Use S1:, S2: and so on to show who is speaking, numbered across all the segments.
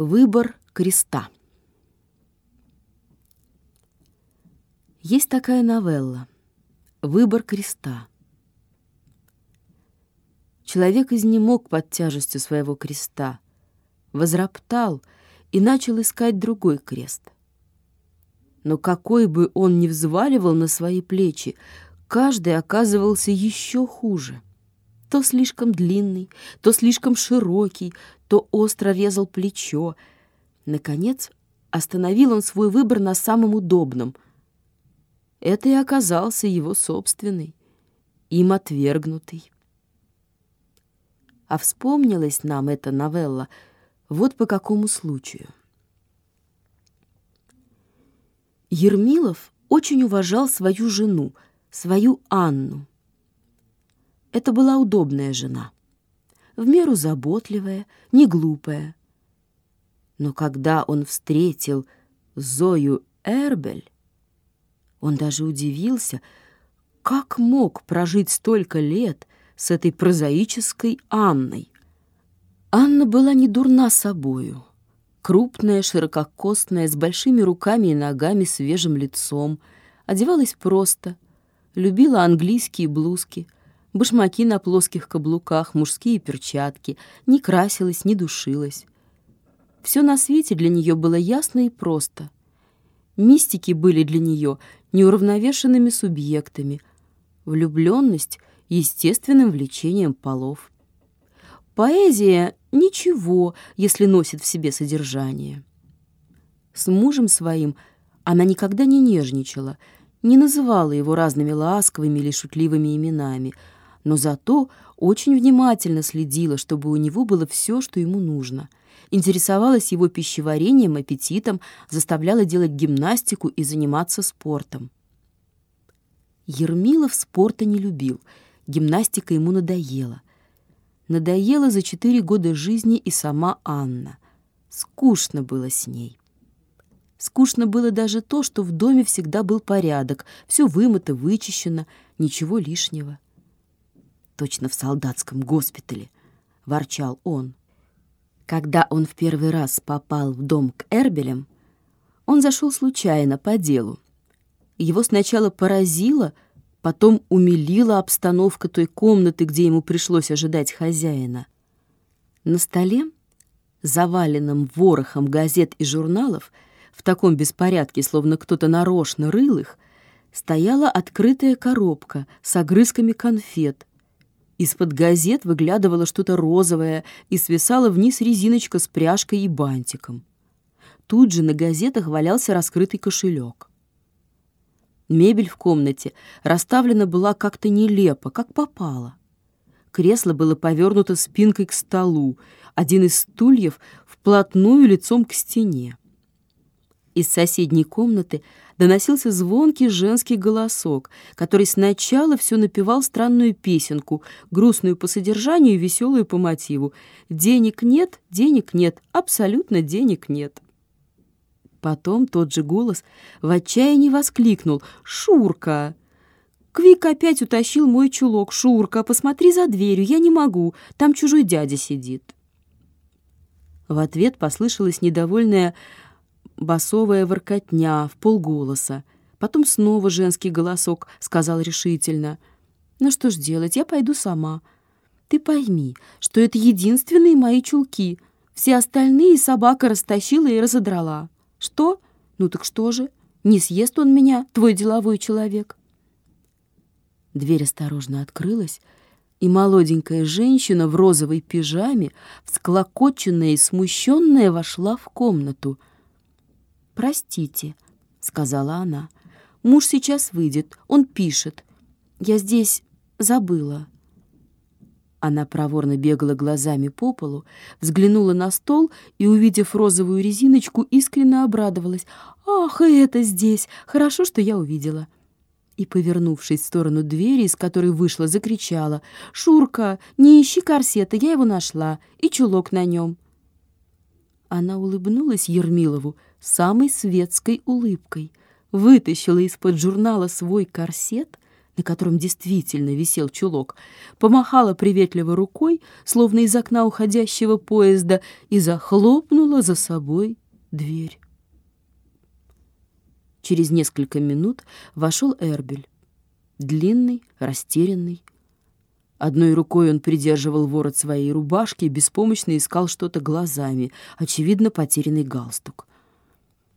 S1: Выбор креста. Есть такая новелла «Выбор креста». Человек изнемог под тяжестью своего креста, возроптал и начал искать другой крест. Но какой бы он ни взваливал на свои плечи, каждый оказывался еще хуже — то слишком длинный, то слишком широкий, то остро резал плечо. Наконец, остановил он свой выбор на самом удобном. Это и оказался его собственный, им отвергнутый. А вспомнилась нам эта новелла вот по какому случаю. Ермилов очень уважал свою жену, свою Анну. Это была удобная жена, в меру заботливая, не глупая. Но когда он встретил Зою Эрбель, он даже удивился, как мог прожить столько лет с этой прозаической Анной. Анна была не дурна собою. Крупная, ширококостная, с большими руками и ногами, свежим лицом. Одевалась просто. Любила английские блузки — башмаки на плоских каблуках, мужские перчатки, не красилась, не душилась. Все на свете для нее было ясно и просто. Мистики были для нее неуравновешенными субъектами, влюбленность — естественным влечением полов. Поэзия — ничего, если носит в себе содержание. С мужем своим она никогда не нежничала, не называла его разными ласковыми или шутливыми именами — но зато очень внимательно следила, чтобы у него было все, что ему нужно. Интересовалась его пищеварением, аппетитом, заставляла делать гимнастику и заниматься спортом. Ермилов спорта не любил, гимнастика ему надоела. Надоела за четыре года жизни и сама Анна. Скучно было с ней. Скучно было даже то, что в доме всегда был порядок, все вымыто, вычищено, ничего лишнего точно в солдатском госпитале», — ворчал он. Когда он в первый раз попал в дом к Эрбелям, он зашел случайно по делу. Его сначала поразило, потом умилила обстановка той комнаты, где ему пришлось ожидать хозяина. На столе, заваленном ворохом газет и журналов, в таком беспорядке, словно кто-то нарочно рыл их, стояла открытая коробка с огрызками конфет, из-под газет выглядывало что-то розовое и свисала вниз резиночка с пряжкой и бантиком. Тут же на газетах валялся раскрытый кошелек. Мебель в комнате расставлена была как-то нелепо, как попало. Кресло было повернуто спинкой к столу, один из стульев вплотную лицом к стене. Из соседней комнаты доносился звонкий женский голосок, который сначала все напевал странную песенку, грустную по содержанию и веселую по мотиву. «Денег нет, денег нет, абсолютно денег нет». Потом тот же голос в отчаянии воскликнул «Шурка!» Квик опять утащил мой чулок. «Шурка, посмотри за дверью, я не могу, там чужой дядя сидит». В ответ послышалось недовольное басовая воркотня в полголоса. Потом снова женский голосок сказал решительно. «Ну что ж делать, я пойду сама. Ты пойми, что это единственные мои чулки. Все остальные собака растащила и разодрала. Что? Ну так что же? Не съест он меня, твой деловой человек?» Дверь осторожно открылась, и молоденькая женщина в розовой пижаме, всклокоченная и смущенная, вошла в комнату — «Простите», — сказала она. «Муж сейчас выйдет, он пишет. Я здесь забыла». Она проворно бегала глазами по полу, взглянула на стол и, увидев розовую резиночку, искренне обрадовалась. «Ах, и это здесь! Хорошо, что я увидела!» И, повернувшись в сторону двери, из которой вышла, закричала. «Шурка, не ищи корсета, я его нашла, и чулок на нем!» Она улыбнулась Ермилову самой светской улыбкой, вытащила из-под журнала свой корсет, на котором действительно висел чулок, помахала приветливо рукой, словно из окна уходящего поезда, и захлопнула за собой дверь. Через несколько минут вошел Эрбель, длинный, растерянный. Одной рукой он придерживал ворот своей рубашки и беспомощно искал что-то глазами, очевидно, потерянный галстук.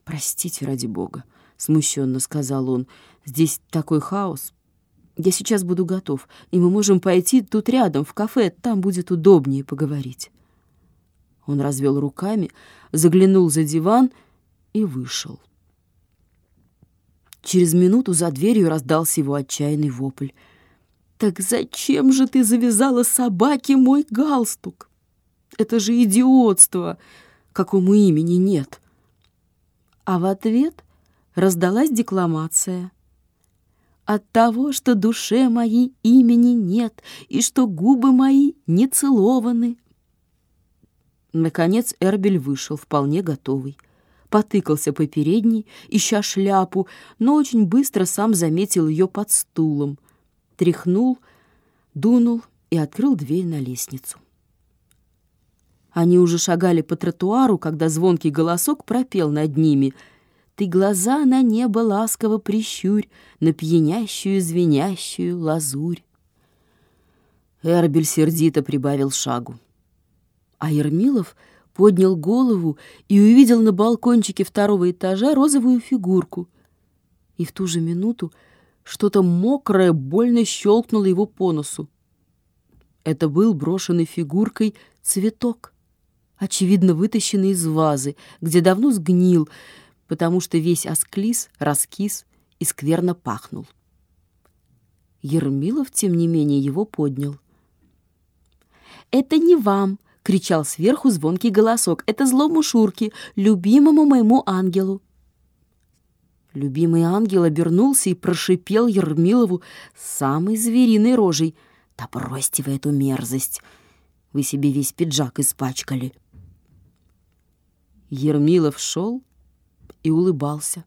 S1: «Простите, ради бога», — смущенно сказал он, — «здесь такой хаос, я сейчас буду готов, и мы можем пойти тут рядом, в кафе, там будет удобнее поговорить». Он развел руками, заглянул за диван и вышел. Через минуту за дверью раздался его отчаянный вопль. «Так зачем же ты завязала собаке мой галстук? Это же идиотство, какому имени нет!» А в ответ раздалась декламация — от того, что душе моей имени нет и что губы мои не целованы. Наконец Эрбель вышел, вполне готовый. Потыкался по передней, ища шляпу, но очень быстро сам заметил ее под стулом. Тряхнул, дунул и открыл дверь на лестницу. Они уже шагали по тротуару, когда звонкий голосок пропел над ними — ты глаза на небо ласково прищурь, На пьянящую, звенящую лазурь. Эрбель сердито прибавил шагу. А Ермилов поднял голову и увидел на балкончике второго этажа розовую фигурку. И в ту же минуту что-то мокрое больно щелкнуло его по носу. Это был брошенный фигуркой цветок, очевидно вытащенный из вазы, где давно сгнил, потому что весь осклиз, раскис и скверно пахнул. Ермилов, тем не менее, его поднял. «Это не вам!» — кричал сверху звонкий голосок. «Это злому Шурке, любимому моему ангелу!» Любимый ангел обернулся и прошипел Ермилову самой звериной рожей. «Да бросьте вы эту мерзость! Вы себе весь пиджак испачкали!» Ермилов шел, и улыбался.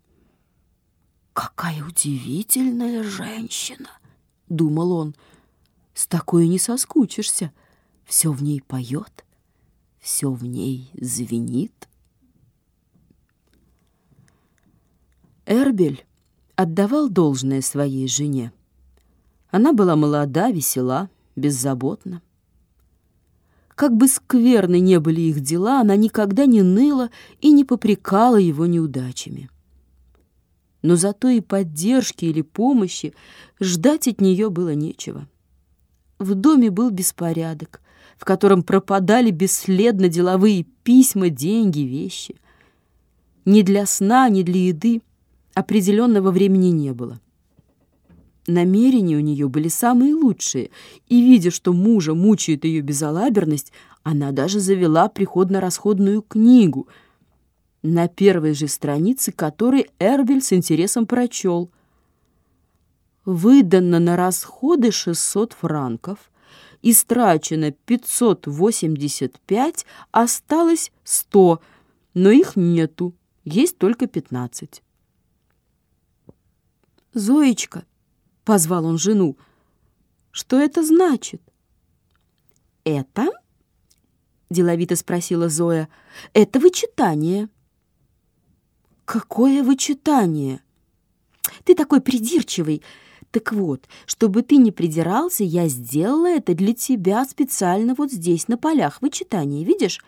S1: «Какая удивительная женщина!» — думал он. «С такой не соскучишься. Все в ней поет, все в ней звенит». Эрбель отдавал должное своей жене. Она была молода, весела, беззаботна. Как бы скверны не были их дела, она никогда не ныла и не попрекала его неудачами. Но зато и поддержки или помощи ждать от нее было нечего. В доме был беспорядок, в котором пропадали бесследно деловые письма, деньги, вещи. Ни для сна, ни для еды определенного времени не было. Намерения у нее были самые лучшие, и, видя, что мужа мучает ее безалаберность, она даже завела приходно-расходную книгу, на первой же странице которой Эрбель с интересом прочел. Выдано на расходы 600 франков, истрачено 585, осталось 100, но их нету, есть только 15. «Зоечка», — позвал он жену. «Что это значит?» «Это?» — деловито спросила Зоя. «Это вычитание». «Какое вычитание?» «Ты такой придирчивый. Так вот, чтобы ты не придирался, я сделала это для тебя специально вот здесь, на полях вычитания. Видишь?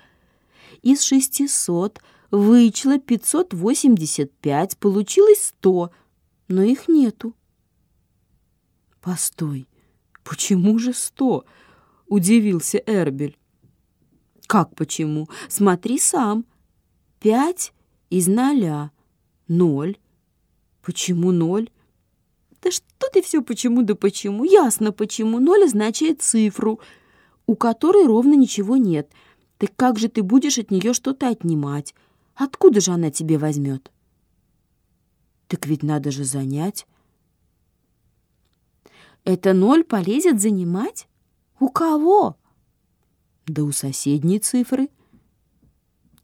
S1: Из шестисот вычла пятьсот восемьдесят пять, получилось сто, но их нету. «Постой, почему же сто?» — удивился Эрбель. «Как почему? Смотри сам. Пять из ноля. Ноль. Почему ноль?» «Да что ты все почему да почему? Ясно почему. Ноль означает цифру, у которой ровно ничего нет. Так как же ты будешь от нее что-то отнимать? Откуда же она тебе возьмет?» «Так ведь надо же занять». Это ноль полезет занимать? У кого? Да у соседней цифры.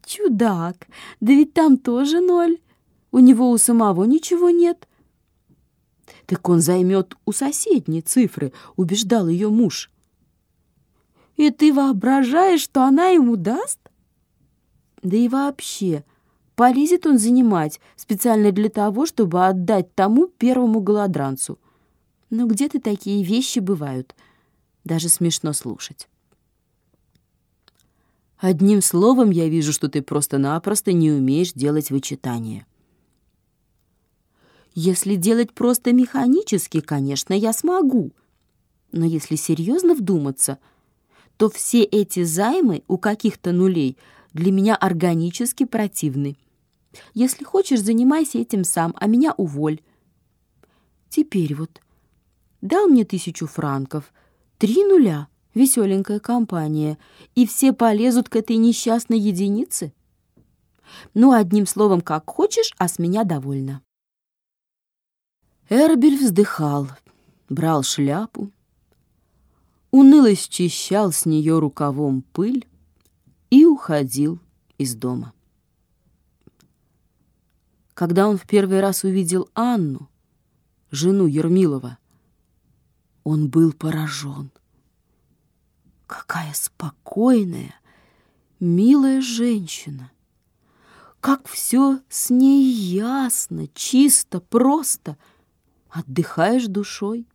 S1: Чудак, да ведь там тоже ноль. У него у самого ничего нет. Так он займет у соседней цифры, убеждал ее муж. И ты воображаешь, что она ему даст? Да и вообще, полезет он занимать специально для того, чтобы отдать тому первому голодранцу. Но где-то такие вещи бывают. Даже смешно слушать. Одним словом, я вижу, что ты просто-напросто не умеешь делать вычитание. Если делать просто механически, конечно, я смогу. Но если серьезно вдуматься, то все эти займы у каких-то нулей для меня органически противны. Если хочешь, занимайся этим сам, а меня уволь. Теперь вот дал мне тысячу франков, три нуля, веселенькая компания, и все полезут к этой несчастной единице. Ну, одним словом, как хочешь, а с меня довольна. Эрбель вздыхал, брал шляпу, уныло счищал с нее рукавом пыль и уходил из дома. Когда он в первый раз увидел Анну, жену Ермилова, он был поражен. Какая спокойная, милая женщина! Как все с ней ясно, чисто, просто — отдыхаешь душой.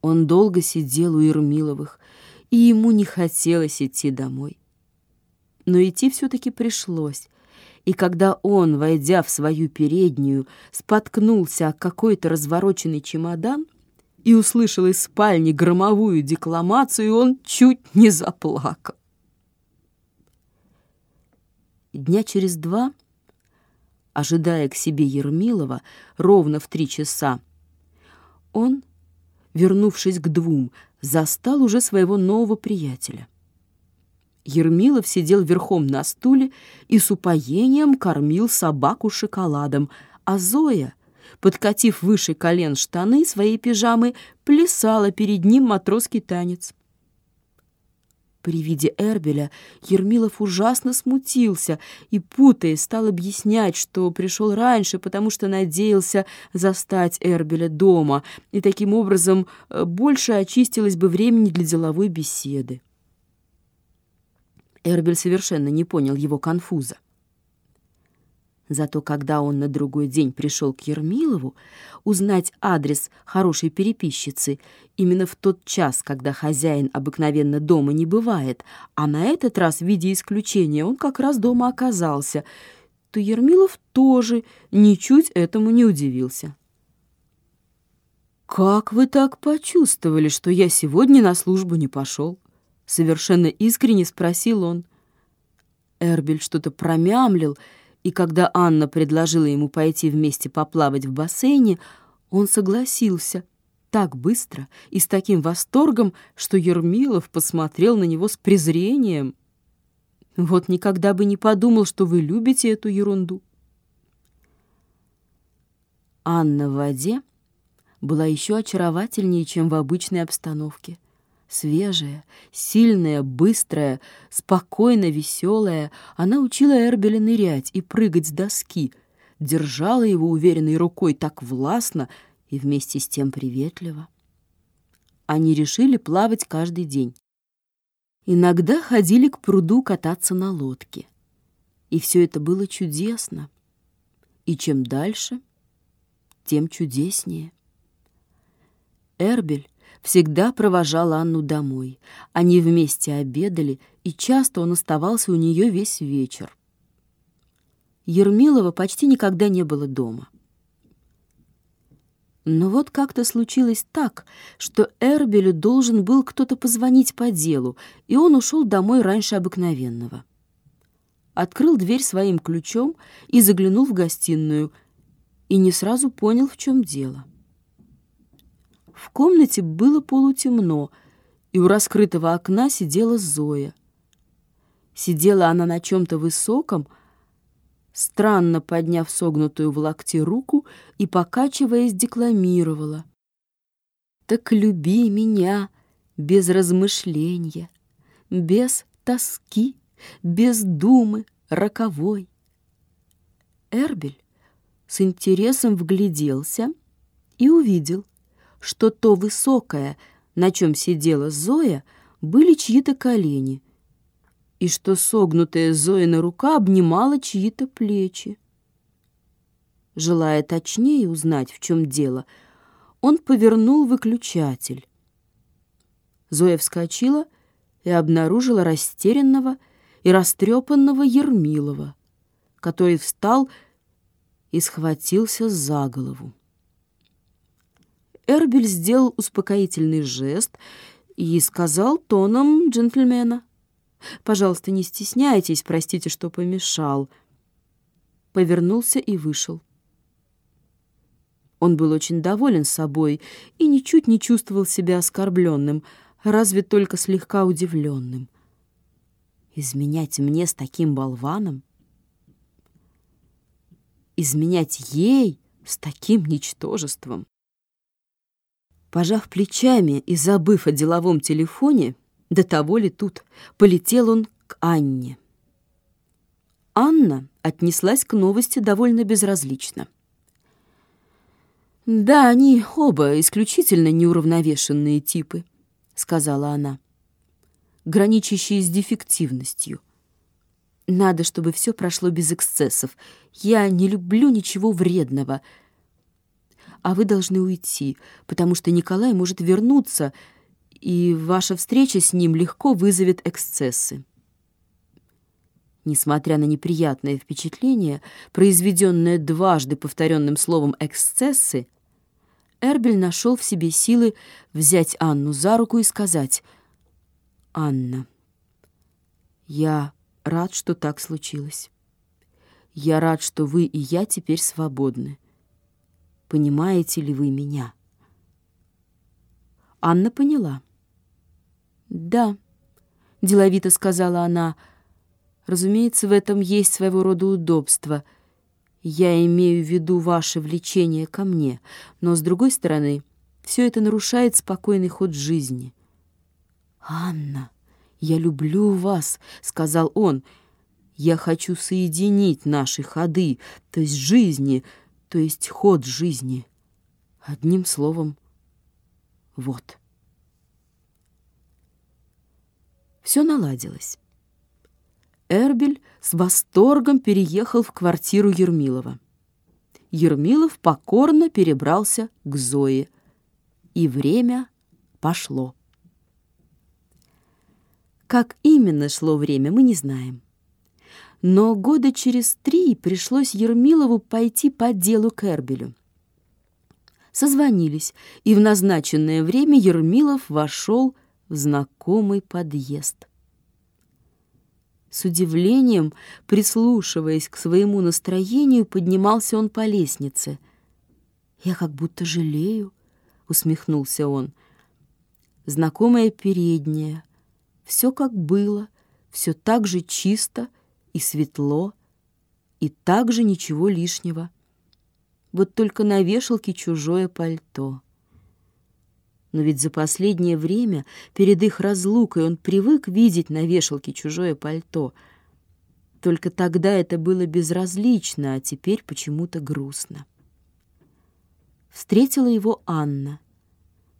S1: Он долго сидел у Ермиловых, и ему не хотелось идти домой. Но идти все-таки пришлось, и когда он, войдя в свою переднюю, споткнулся о какой-то развороченный чемодан и услышал из спальни громовую декламацию, он чуть не заплакал. Дня через два — ожидая к себе Ермилова ровно в три часа, он, вернувшись к двум, застал уже своего нового приятеля. Ермилов сидел верхом на стуле и с упоением кормил собаку шоколадом, а Зоя, подкатив выше колен штаны своей пижамы, плясала перед ним матросский танец. При виде Эрбеля Ермилов ужасно смутился и, путаясь, стал объяснять, что пришел раньше, потому что надеялся застать Эрбеля дома, и таким образом э, больше очистилось бы времени для деловой беседы. Эрбель совершенно не понял его конфуза. Зато когда он на другой день пришел к Ермилову узнать адрес хорошей переписчицы именно в тот час, когда хозяин обыкновенно дома не бывает, а на этот раз в виде исключения он как раз дома оказался, то Ермилов тоже ничуть этому не удивился. «Как вы так почувствовали, что я сегодня на службу не пошел?» Совершенно искренне спросил он. Эрбель что-то промямлил, и когда Анна предложила ему пойти вместе поплавать в бассейне, он согласился так быстро и с таким восторгом, что Ермилов посмотрел на него с презрением. Вот никогда бы не подумал, что вы любите эту ерунду. Анна в воде была еще очаровательнее, чем в обычной обстановке. Свежая, сильная, быстрая, спокойно веселая, она учила Эрбеля нырять и прыгать с доски, держала его уверенной рукой так властно и вместе с тем приветливо. Они решили плавать каждый день. Иногда ходили к пруду кататься на лодке. И все это было чудесно. И чем дальше, тем чудеснее. Эрбель всегда провожал Анну домой. Они вместе обедали, и часто он оставался у нее весь вечер. Ермилова почти никогда не было дома. Но вот как-то случилось так, что Эрбелю должен был кто-то позвонить по делу, и он ушел домой раньше обыкновенного. Открыл дверь своим ключом и заглянул в гостиную, и не сразу понял, в чем дело. В комнате было полутемно, и у раскрытого окна сидела Зоя. Сидела она на чем-то высоком, странно подняв согнутую в локте руку и, покачиваясь, декламировала. «Так люби меня без размышления, без тоски, без думы роковой». Эрбель, с интересом вгляделся и увидел, что то высокое, на чем сидела Зоя, были чьи-то колени, и что согнутая Зоина рука обнимала чьи-то плечи. Желая точнее узнать, в чем дело, он повернул выключатель. Зоя вскочила и обнаружила растерянного и растрепанного Ермилова, который встал и схватился за голову. Эрбель сделал успокоительный жест и сказал тоном джентльмена. «Пожалуйста, не стесняйтесь, простите, что помешал». Повернулся и вышел. Он был очень доволен собой и ничуть не чувствовал себя оскорбленным, разве только слегка удивленным. Изменять мне с таким болваном? Изменять ей с таким ничтожеством? Пожав плечами и забыв о деловом телефоне, до того ли тут, полетел он к Анне. Анна отнеслась к новости довольно безразлично. «Да, они оба исключительно неуравновешенные типы», — сказала она, граничащие с дефективностью. «Надо, чтобы все прошло без эксцессов. Я не люблю ничего вредного», — а вы должны уйти, потому что Николай может вернуться, и ваша встреча с ним легко вызовет эксцессы. Несмотря на неприятное впечатление, произведенное дважды повторенным словом «эксцессы», Эрбель нашел в себе силы взять Анну за руку и сказать «Анна, я рад, что так случилось. Я рад, что вы и я теперь свободны понимаете ли вы меня?» Анна поняла. «Да», — деловито сказала она, — «разумеется, в этом есть своего рода удобство. Я имею в виду ваше влечение ко мне, но, с другой стороны, все это нарушает спокойный ход жизни». «Анна, я люблю вас», — сказал он, — «я хочу соединить наши ходы, то есть жизни, — то есть ход жизни. Одним словом, вот. Все наладилось. Эрбель с восторгом переехал в квартиру Ермилова. Ермилов покорно перебрался к Зое, и время пошло. Как именно шло время, мы не знаем но года через три пришлось Ермилову пойти по делу к Эрбелю. Созвонились, и в назначенное время Ермилов вошел в знакомый подъезд. С удивлением, прислушиваясь к своему настроению, поднимался он по лестнице. «Я как будто жалею», — усмехнулся он. Знакомая передняя, все как было, все так же чисто — и светло, и также ничего лишнего. Вот только на вешалке чужое пальто. Но ведь за последнее время, перед их разлукой, он привык видеть на вешалке чужое пальто. Только тогда это было безразлично, а теперь почему-то грустно. Встретила его Анна,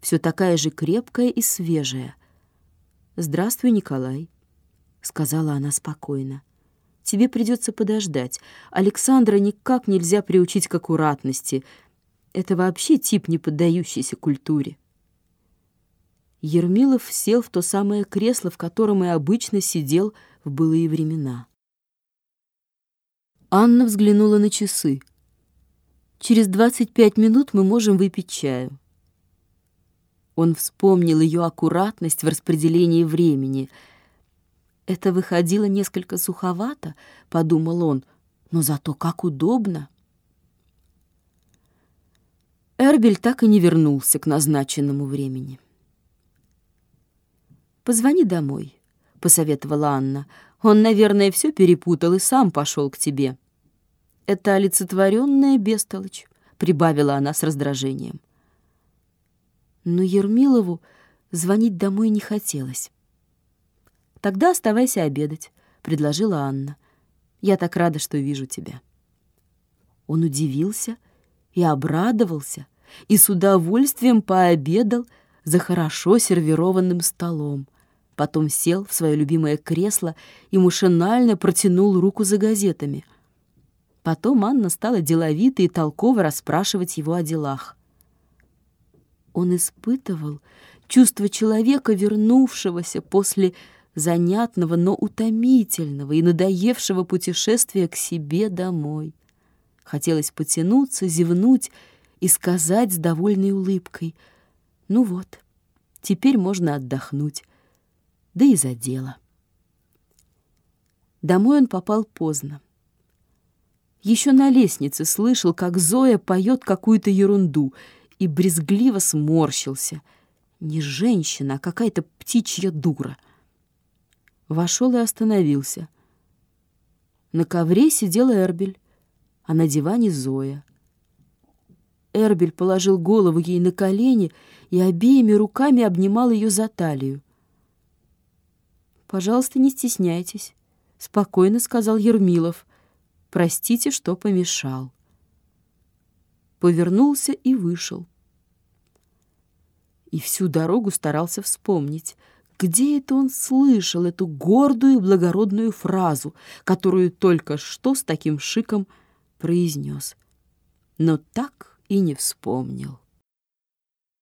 S1: все такая же крепкая и свежая. «Здравствуй, Николай», — сказала она спокойно. Тебе придется подождать. Александра никак нельзя приучить к аккуратности. Это вообще тип, не поддающийся культуре. Ермилов сел в то самое кресло, в котором и обычно сидел в былые времена. Анна взглянула на часы. «Через двадцать пять минут мы можем выпить чаю». Он вспомнил ее аккуратность в распределении времени — это выходило несколько суховато, подумал он, но зато как удобно. Эрбель так и не вернулся к назначенному времени. «Позвони домой», — посоветовала Анна. «Он, наверное, все перепутал и сам пошел к тебе». «Это олицетворенная бестолочь», — прибавила она с раздражением. Но Ермилову звонить домой не хотелось. «Тогда оставайся обедать», — предложила Анна. «Я так рада, что вижу тебя». Он удивился и обрадовался, и с удовольствием пообедал за хорошо сервированным столом. Потом сел в свое любимое кресло и машинально протянул руку за газетами. Потом Анна стала деловито и толково расспрашивать его о делах. Он испытывал чувство человека, вернувшегося после занятного, но утомительного и надоевшего путешествия к себе домой. Хотелось потянуться, зевнуть и сказать с довольной улыбкой «Ну вот, теперь можно отдохнуть, да и за дело». Домой он попал поздно. Еще на лестнице слышал, как Зоя поет какую-то ерунду и брезгливо сморщился. Не женщина, а какая-то птичья дура — Вошел и остановился. На ковре сидел Эрбель, а на диване Зоя. Эрбель положил голову ей на колени и обеими руками обнимал ее за талию. «Пожалуйста, не стесняйтесь», — спокойно сказал Ермилов. «Простите, что помешал». Повернулся и вышел. И всю дорогу старался вспомнить — где это он слышал эту гордую и благородную фразу, которую только что с таким шиком произнес? Но так и не вспомнил.